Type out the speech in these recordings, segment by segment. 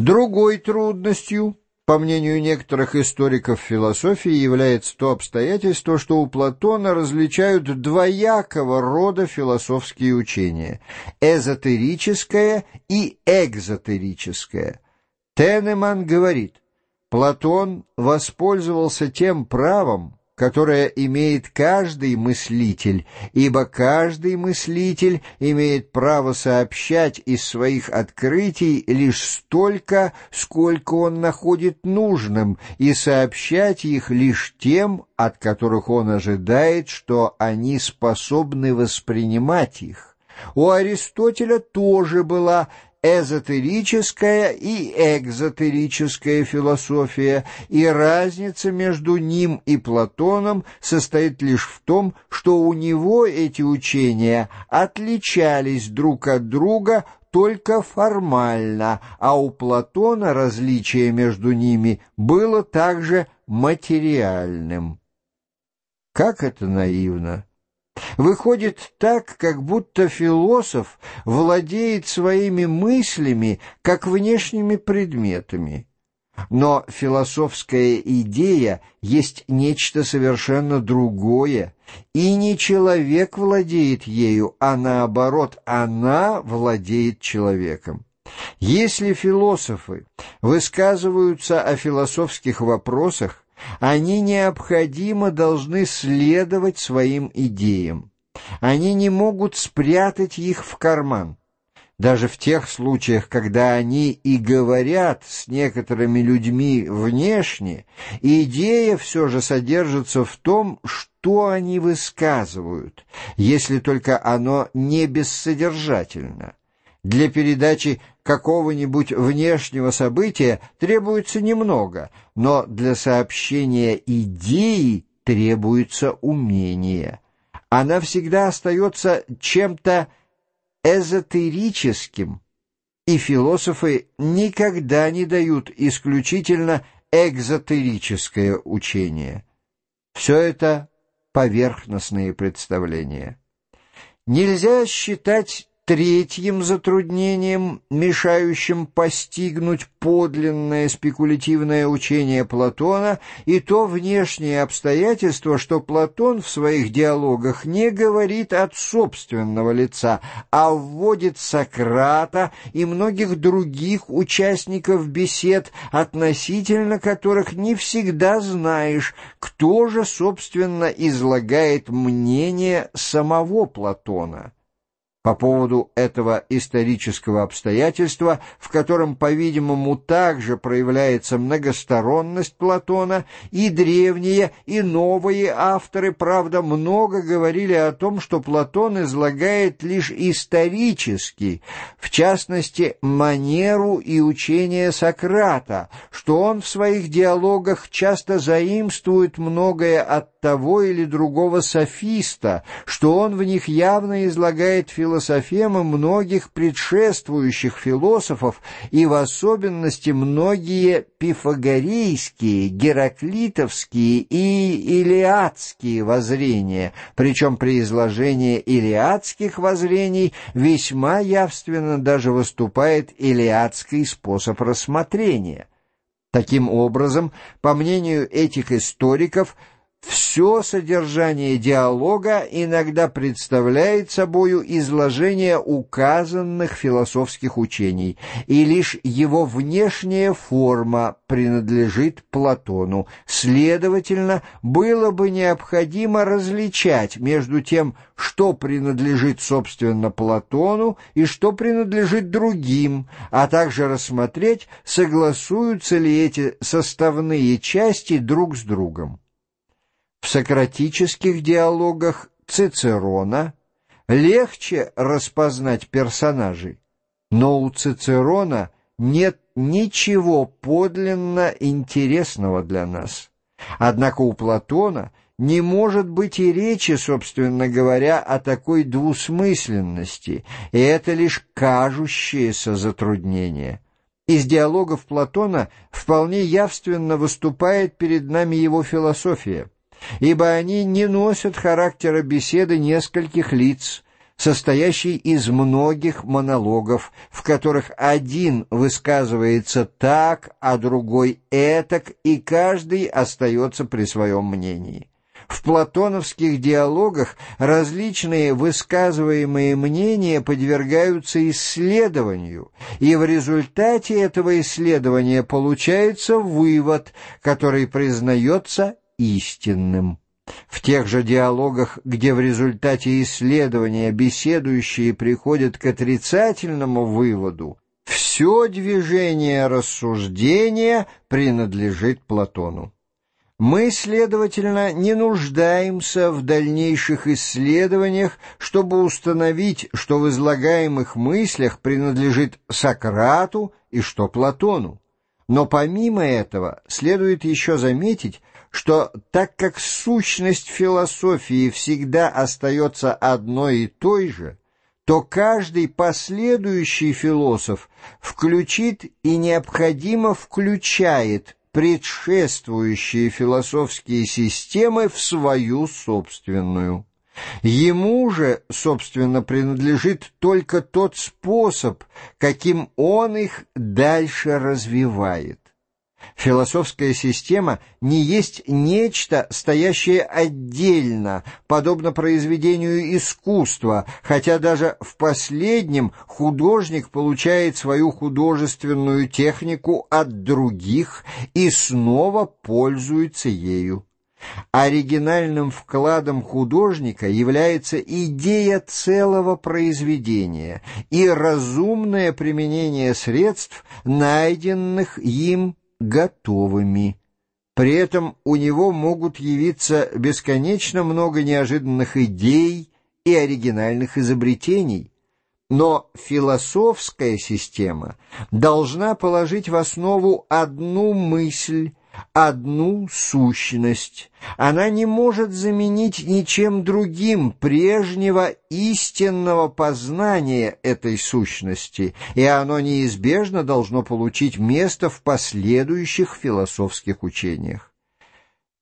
Другой трудностью, по мнению некоторых историков философии, является то обстоятельство, что у Платона различают двоякого рода философские учения – эзотерическое и экзотерическое. Тенеман говорит, Платон воспользовался тем правом, которое имеет каждый мыслитель, ибо каждый мыслитель имеет право сообщать из своих открытий лишь столько, сколько он находит нужным, и сообщать их лишь тем, от которых он ожидает, что они способны воспринимать их. У Аристотеля тоже была эзотерическая и экзотерическая философия, и разница между ним и Платоном состоит лишь в том, что у него эти учения отличались друг от друга только формально, а у Платона различие между ними было также материальным. Как это наивно! Выходит так, как будто философ владеет своими мыслями, как внешними предметами. Но философская идея есть нечто совершенно другое, и не человек владеет ею, а наоборот, она владеет человеком. Если философы высказываются о философских вопросах, они необходимо должны следовать своим идеям. Они не могут спрятать их в карман. Даже в тех случаях, когда они и говорят с некоторыми людьми внешне, идея все же содержится в том, что они высказывают, если только оно не бессодержательно. Для передачи какого-нибудь внешнего события требуется немного, но для сообщения идеи требуется умение. Она всегда остается чем-то эзотерическим, и философы никогда не дают исключительно экзотерическое учение. Все это поверхностные представления. Нельзя считать Третьим затруднением, мешающим постигнуть подлинное спекулятивное учение Платона, и то внешнее обстоятельство, что Платон в своих диалогах не говорит от собственного лица, а вводит Сократа и многих других участников бесед, относительно которых не всегда знаешь, кто же, собственно, излагает мнение самого Платона. По поводу этого исторического обстоятельства, в котором, по-видимому, также проявляется многосторонность Платона, и древние, и новые авторы, правда, много говорили о том, что Платон излагает лишь исторически, в частности, манеру и учение Сократа, что он в своих диалогах часто заимствует многое от того или другого софиста, что он в них явно излагает философию, философемы многих предшествующих философов и в особенности многие пифагорейские, гераклитовские и илиадские воззрения, причем при изложении илиадских воззрений весьма явственно даже выступает илиадский способ рассмотрения. Таким образом, по мнению этих историков, все содержание диалога иногда представляет собою изложение указанных философских учений, и лишь его внешняя форма принадлежит Платону. Следовательно, было бы необходимо различать между тем, что принадлежит, собственно, Платону и что принадлежит другим, а также рассмотреть, согласуются ли эти составные части друг с другом. В сократических диалогах Цицерона легче распознать персонажей, но у Цицерона нет ничего подлинно интересного для нас. Однако у Платона не может быть и речи, собственно говоря, о такой двусмысленности, и это лишь кажущееся затруднение. Из диалогов Платона вполне явственно выступает перед нами его философия ибо они не носят характера беседы нескольких лиц, состоящий из многих монологов, в которых один высказывается так, а другой этак, и каждый остается при своем мнении. В платоновских диалогах различные высказываемые мнения подвергаются исследованию, и в результате этого исследования получается вывод, который признается истинным. В тех же диалогах, где в результате исследования беседующие приходят к отрицательному выводу, все движение рассуждения принадлежит Платону. Мы, следовательно, не нуждаемся в дальнейших исследованиях, чтобы установить, что в излагаемых мыслях принадлежит Сократу и что Платону. Но помимо этого следует еще заметить, что так как сущность философии всегда остается одной и той же, то каждый последующий философ включит и необходимо включает предшествующие философские системы в свою собственную. Ему же, собственно, принадлежит только тот способ, каким он их дальше развивает. Философская система не есть нечто, стоящее отдельно, подобно произведению искусства, хотя даже в последнем художник получает свою художественную технику от других и снова пользуется ею. Оригинальным вкладом художника является идея целого произведения и разумное применение средств, найденных им готовыми. При этом у него могут явиться бесконечно много неожиданных идей и оригинальных изобретений. Но философская система должна положить в основу одну мысль, одну сущность. Она не может заменить ничем другим прежнего истинного познания этой сущности, и оно неизбежно должно получить место в последующих философских учениях.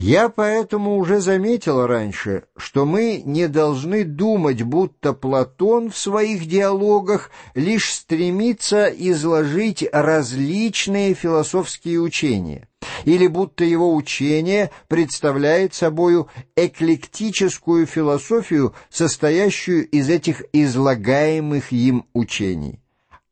Я поэтому уже заметил раньше, что мы не должны думать, будто Платон в своих диалогах лишь стремится изложить различные философские учения, или будто его учение представляет собою эклектическую философию, состоящую из этих излагаемых им учений.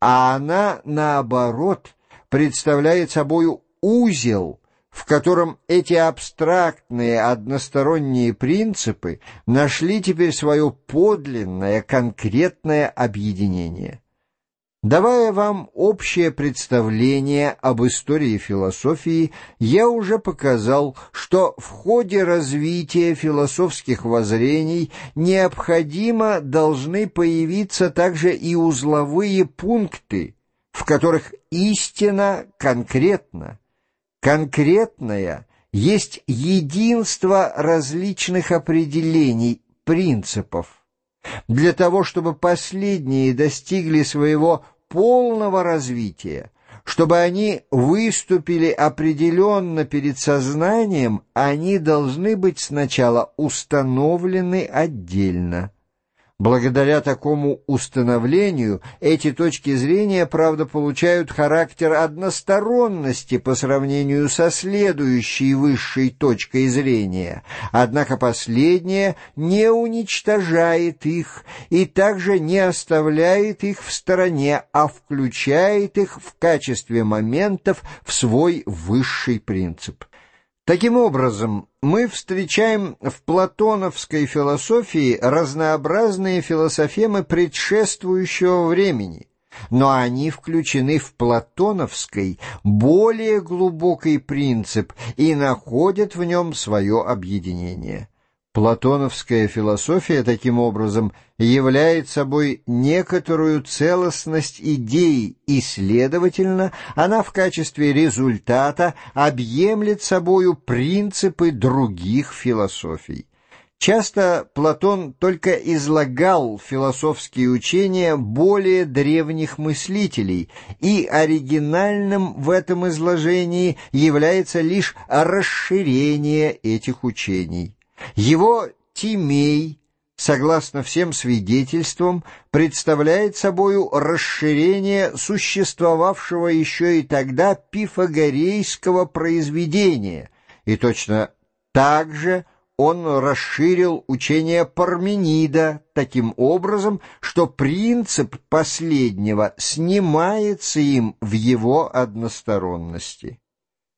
А она, наоборот, представляет собою узел – в котором эти абстрактные односторонние принципы нашли теперь свое подлинное конкретное объединение. Давая вам общее представление об истории философии, я уже показал, что в ходе развития философских воззрений необходимо должны появиться также и узловые пункты, в которых истина конкретна, Конкретное есть единство различных определений, принципов. Для того, чтобы последние достигли своего полного развития, чтобы они выступили определенно перед сознанием, они должны быть сначала установлены отдельно. Благодаря такому установлению эти точки зрения, правда, получают характер односторонности по сравнению со следующей высшей точкой зрения, однако последняя не уничтожает их и также не оставляет их в стороне, а включает их в качестве моментов в свой высший принцип. Таким образом, мы встречаем в платоновской философии разнообразные философемы предшествующего времени, но они включены в платоновский более глубокий принцип и находят в нем свое объединение. Платоновская философия, таким образом, является собой некоторую целостность идей, и, следовательно, она в качестве результата объемлет собою принципы других философий. Часто Платон только излагал философские учения более древних мыслителей, и оригинальным в этом изложении является лишь расширение этих учений. Его Тимей согласно всем свидетельствам, представляет собою расширение существовавшего еще и тогда пифагорейского произведения, и точно так же он расширил учение Парменида таким образом, что принцип последнего снимается им в его односторонности.